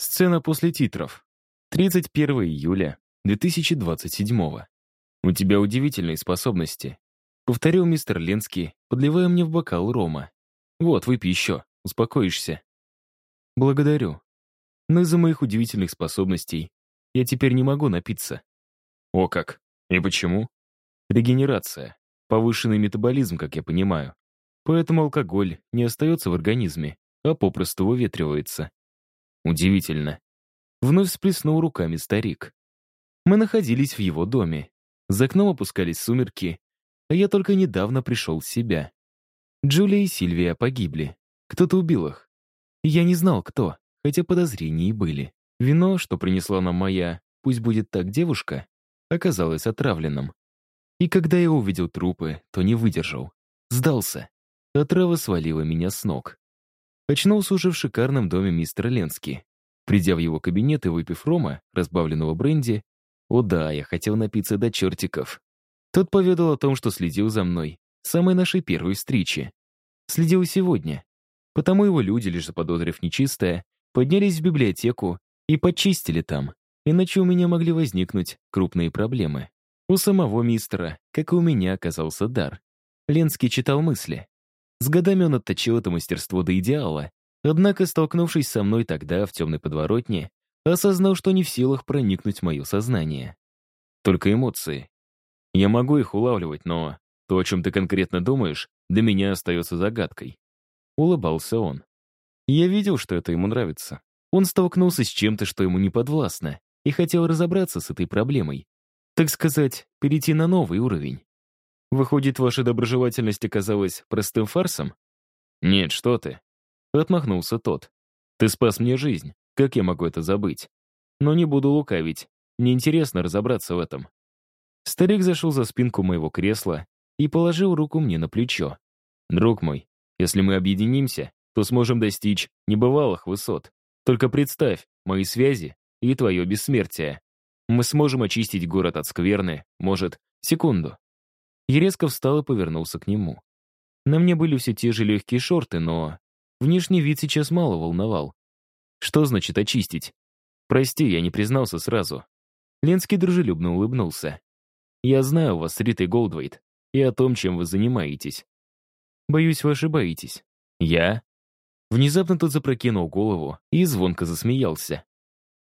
Сцена после титров. 31 июля 2027 «У тебя удивительные способности», — повторил мистер Ленский, подливая мне в бокал рома. «Вот, выпей еще, успокоишься». «Благодарю. Но из-за моих удивительных способностей я теперь не могу напиться». «О как! И почему?» «Регенерация. Повышенный метаболизм, как я понимаю. Поэтому алкоголь не остается в организме, а попросту выветривается. Удивительно. Вновь всплеснул руками старик. Мы находились в его доме. За окном опускались сумерки, а я только недавно пришел в себя. Джулия и Сильвия погибли. Кто-то убил их. Я не знал, кто, хотя подозрения и были. Вино, что принесла нам моя, пусть будет так девушка, оказалось отравленным. И когда я увидел трупы, то не выдержал. Сдался. Отрава свалила меня с ног. Очнулся уже в шикарном доме мистера Ленски. Придя в его кабинет и выпив рома, разбавленного бренди, о да, я хотел напиться до чертиков. Тот поведал о том, что следил за мной, самой нашей первой встречи. Следил сегодня. Потому его люди, лишь заподозрив нечистое, поднялись в библиотеку и почистили там, иначе у меня могли возникнуть крупные проблемы. У самого мистера, как и у меня, оказался дар. Ленский читал мысли. С годами он отточил это мастерство до идеала, однако, столкнувшись со мной тогда в темной подворотне, осознал, что не в силах проникнуть в мое сознание. Только эмоции. Я могу их улавливать, но то, о чем ты конкретно думаешь, для меня остается загадкой. Улыбался он. Я видел, что это ему нравится. Он столкнулся с чем-то, что ему не подвластно, и хотел разобраться с этой проблемой, так сказать, перейти на новый уровень. Выходит, ваша доброжелательность оказалась простым фарсом? Нет, что ты. Отмахнулся тот. Ты спас мне жизнь. Как я могу это забыть? Но не буду лукавить. Мне интересно разобраться в этом. Старик зашел за спинку моего кресла и положил руку мне на плечо. Друг мой, если мы объединимся, то сможем достичь небывалых высот. Только представь мои связи и твое бессмертие. Мы сможем очистить город от скверны, может, секунду. Я резко встал и повернулся к нему. На мне были все те же легкие шорты, но внешний вид сейчас мало волновал. Что значит очистить? Прости, я не признался сразу. Ленский дружелюбно улыбнулся. Я знаю вас с Ритой Голдвейт и о том, чем вы занимаетесь. Боюсь, вы ошибаетесь. Я? Внезапно тот запрокинул голову и звонко засмеялся.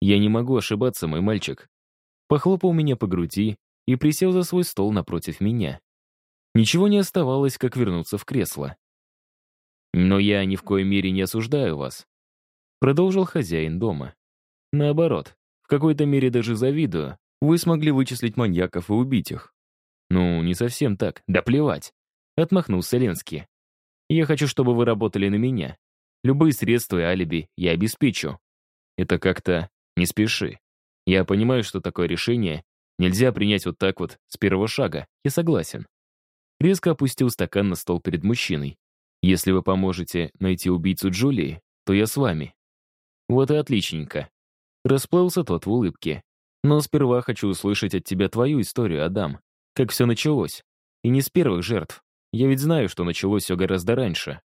Я не могу ошибаться, мой мальчик похлопал меня по груди и присел за свой стол напротив меня. Ничего не оставалось, как вернуться в кресло. «Но я ни в коей мере не осуждаю вас», — продолжил хозяин дома. «Наоборот, в какой-то мере даже завидую. Вы смогли вычислить маньяков и убить их». «Ну, не совсем так. Да плевать», — отмахнулся Ленский. «Я хочу, чтобы вы работали на меня. Любые средства и алиби я обеспечу. Это как-то не спеши. Я понимаю, что такое решение нельзя принять вот так вот, с первого шага. Я согласен. Резко опустил стакан на стол перед мужчиной. Если вы поможете найти убийцу Джулии, то я с вами. Вот и отличненько. Расплылся тот в улыбке. Но сперва хочу услышать от тебя твою историю, Адам. Как все началось. И не с первых жертв. Я ведь знаю, что началось все гораздо раньше.